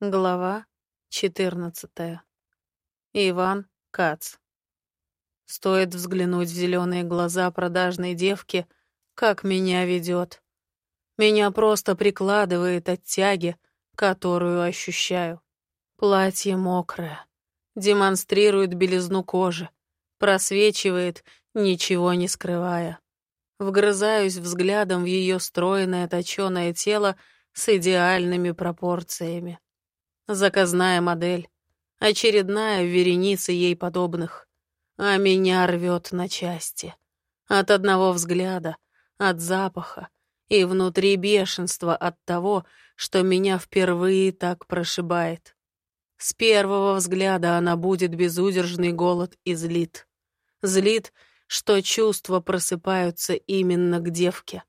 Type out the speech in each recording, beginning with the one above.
Глава 14. Иван Кац. Стоит взглянуть в зеленые глаза продажной девки, как меня ведет. Меня просто прикладывает от тяги, которую ощущаю. Платье мокрое, демонстрирует белизну кожи, просвечивает, ничего не скрывая. Вгрызаюсь взглядом в ее стройное точеное тело с идеальными пропорциями. Заказная модель. Очередная вереница ей подобных. А меня рвет на части. От одного взгляда, от запаха и внутри бешенства от того, что меня впервые так прошибает. С первого взгляда она будет безудержный голод и злит. Злит, что чувства просыпаются именно к девке.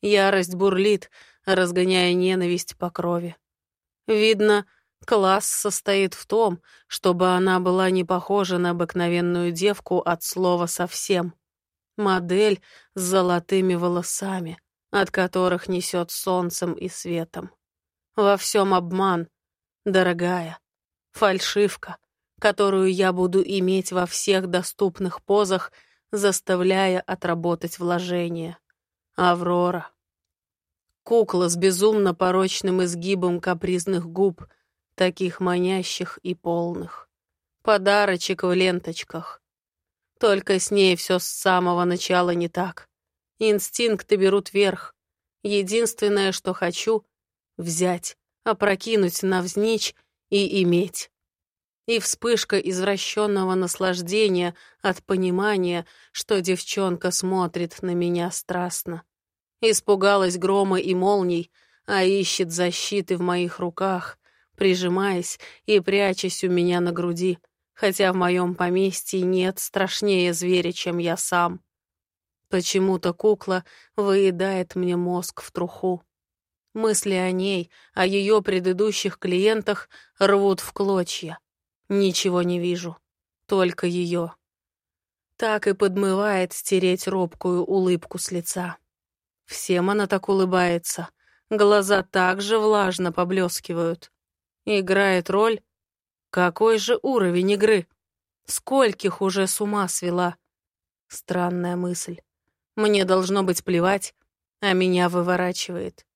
Ярость бурлит, разгоняя ненависть по крови. Видно, Класс состоит в том, чтобы она была не похожа на обыкновенную девку от слова совсем. Модель с золотыми волосами, от которых несет солнцем и светом. Во всем обман, дорогая, фальшивка, которую я буду иметь во всех доступных позах, заставляя отработать вложения. Аврора. Кукла с безумно порочным изгибом капризных губ — таких манящих и полных. Подарочек в ленточках. Только с ней все с самого начала не так. Инстинкты берут верх. Единственное, что хочу — взять, опрокинуть навзничь и иметь. И вспышка извращенного наслаждения от понимания, что девчонка смотрит на меня страстно. Испугалась грома и молний, а ищет защиты в моих руках, прижимаясь и прячась у меня на груди, хотя в моем поместье нет страшнее зверя, чем я сам. Почему-то кукла выедает мне мозг в труху. Мысли о ней, о ее предыдущих клиентах рвут в клочья. Ничего не вижу, только ее. Так и подмывает стереть робкую улыбку с лица. Всем она так улыбается. Глаза также влажно поблескивают. Играет роль? Какой же уровень игры? Скольких уже с ума свела? Странная мысль. Мне должно быть плевать, а меня выворачивает.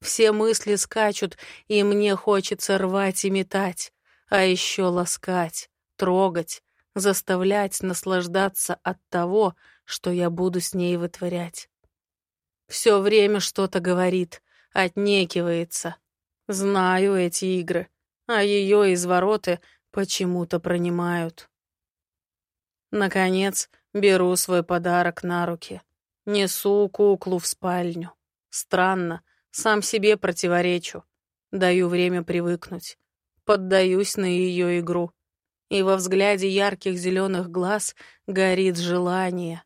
Все мысли скачут, и мне хочется рвать и метать, а еще ласкать, трогать, заставлять наслаждаться от того, что я буду с ней вытворять. Все время что-то говорит, отнекивается. Знаю эти игры а ее извороты почему-то пронимают. Наконец, беру свой подарок на руки. Несу куклу в спальню. Странно, сам себе противоречу. Даю время привыкнуть. Поддаюсь на ее игру. И во взгляде ярких зеленых глаз горит желание.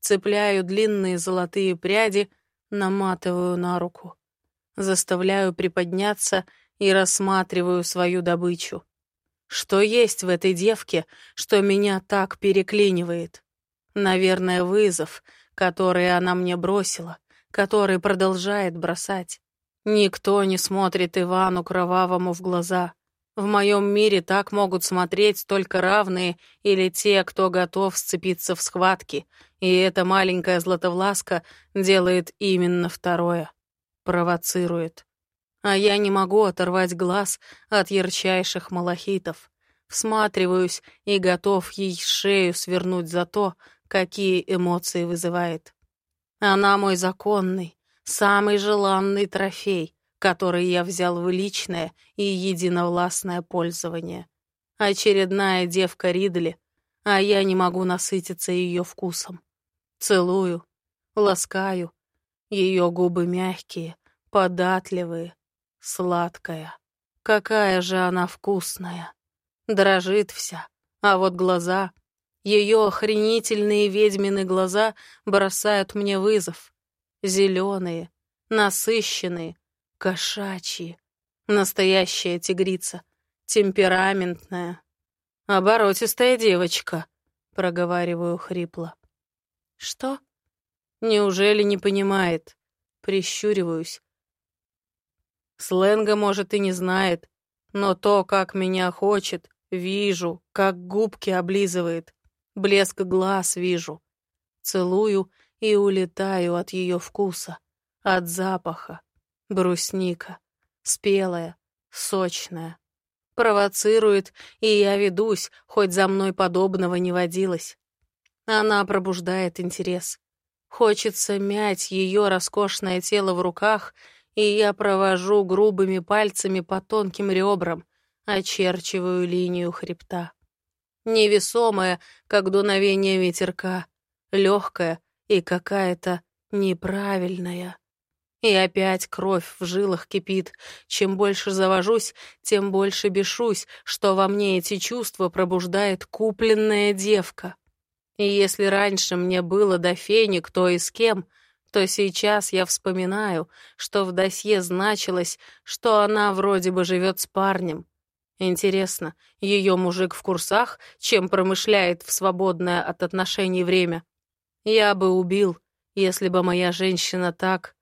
Цепляю длинные золотые пряди, наматываю на руку. Заставляю приподняться — и рассматриваю свою добычу. Что есть в этой девке, что меня так переклинивает? Наверное, вызов, который она мне бросила, который продолжает бросать. Никто не смотрит Ивану Кровавому в глаза. В моем мире так могут смотреть только равные или те, кто готов сцепиться в схватке, и эта маленькая златовласка делает именно второе. Провоцирует а я не могу оторвать глаз от ярчайших малахитов. Всматриваюсь и готов ей шею свернуть за то, какие эмоции вызывает. Она мой законный, самый желанный трофей, который я взял в личное и единовластное пользование. Очередная девка Ридли, а я не могу насытиться ее вкусом. Целую, ласкаю, ее губы мягкие, податливые, Сладкая. Какая же она вкусная. Дрожит вся. А вот глаза... Ее охренительные ведьмины глаза бросают мне вызов. Зеленые, насыщенные, кошачьи. Настоящая тигрица. Темпераментная. Оборотистая девочка, проговариваю хрипло. Что? Неужели не понимает? Прищуриваюсь, Сленга, может, и не знает, Но то, как меня хочет, вижу, как губки облизывает, блеск глаз вижу. Целую и улетаю от ее вкуса, от запаха. Брусника, спелая, сочная. Провоцирует, и я ведусь, хоть за мной подобного не водилось. Она пробуждает интерес. Хочется мять ее роскошное тело в руках, и я провожу грубыми пальцами по тонким ребрам, очерчиваю линию хребта. Невесомая, как дуновение ветерка, легкая и какая-то неправильная. И опять кровь в жилах кипит. Чем больше завожусь, тем больше бешусь, что во мне эти чувства пробуждает купленная девка. И если раньше мне было до фени кто и с кем, то сейчас я вспоминаю, что в досье значилось, что она вроде бы живет с парнем. Интересно, ее мужик в курсах, чем промышляет в свободное от отношений время? Я бы убил, если бы моя женщина так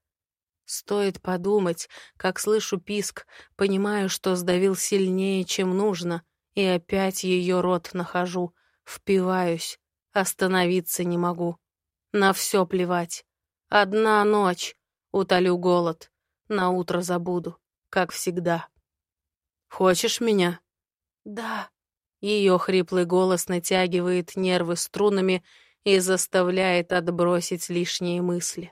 Стоит подумать, как слышу писк, понимаю, что сдавил сильнее, чем нужно, и опять ее рот нахожу, впиваюсь, остановиться не могу. На все плевать. Одна ночь, утолю голод, на утро забуду, как всегда. Хочешь меня? Да. Ее хриплый голос натягивает нервы струнами и заставляет отбросить лишние мысли.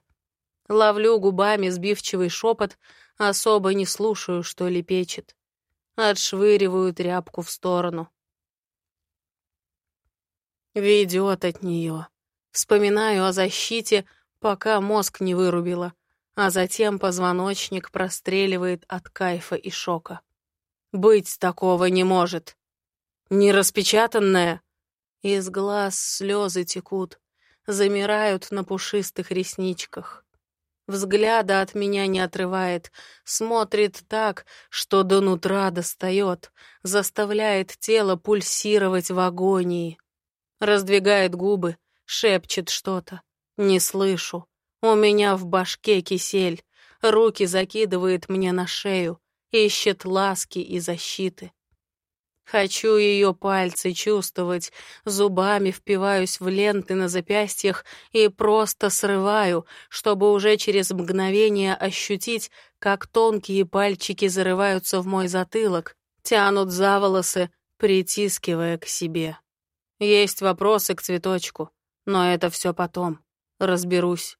Ловлю губами сбивчивый шепот, особо не слушаю, что лепечет. Отшвыриваю тряпку в сторону. Ведет от нее. Вспоминаю о защите, пока мозг не вырубило, а затем позвоночник простреливает от кайфа и шока. Быть такого не может. Не распечатанное. Из глаз слезы текут, замирают на пушистых ресничках. Взгляда от меня не отрывает, смотрит так, что до нутра достает, заставляет тело пульсировать в агонии. Раздвигает губы, шепчет что-то. Не слышу. У меня в башке кисель. Руки закидывает мне на шею, ищет ласки и защиты. Хочу ее пальцы чувствовать, зубами впиваюсь в ленты на запястьях и просто срываю, чтобы уже через мгновение ощутить, как тонкие пальчики зарываются в мой затылок, тянут за волосы, притискивая к себе. Есть вопросы к цветочку, но это все потом. Разберусь.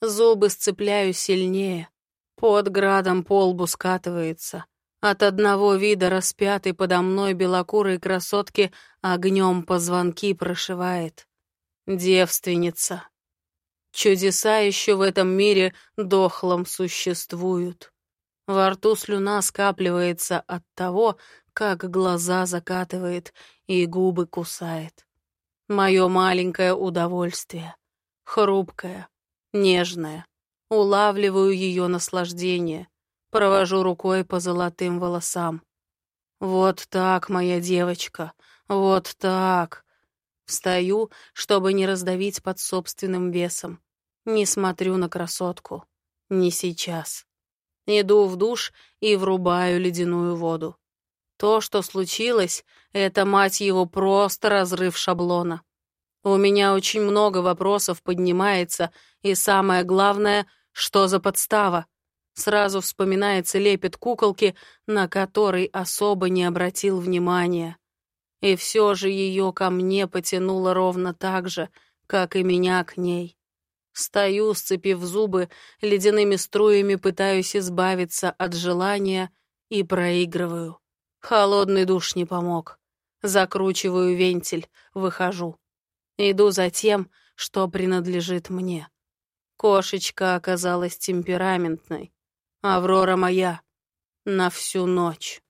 Зубы сцепляю сильнее. Под градом по лбу скатывается — от одного вида распятой подо мной белокурой красотки огнем позвонки прошивает. Девственница. Чудеса еще в этом мире дохлом существуют. Во рту слюна скапливается от того, как глаза закатывает и губы кусает. Мое маленькое удовольствие. Хрупкое, нежное. Улавливаю ее наслаждение — Провожу рукой по золотым волосам. Вот так, моя девочка, вот так. Встаю, чтобы не раздавить под собственным весом. Не смотрю на красотку. Не сейчас. Иду в душ и врубаю ледяную воду. То, что случилось, это, мать его, просто разрыв шаблона. У меня очень много вопросов поднимается, и самое главное, что за подстава? Сразу вспоминается лепет куколки, на который особо не обратил внимания. И все же ее ко мне потянуло ровно так же, как и меня к ней. Стою, сцепив зубы, ледяными струями пытаюсь избавиться от желания и проигрываю. Холодный душ не помог. Закручиваю вентиль, выхожу. Иду за тем, что принадлежит мне. Кошечка оказалась темпераментной. Аврора моя, на всю ночь.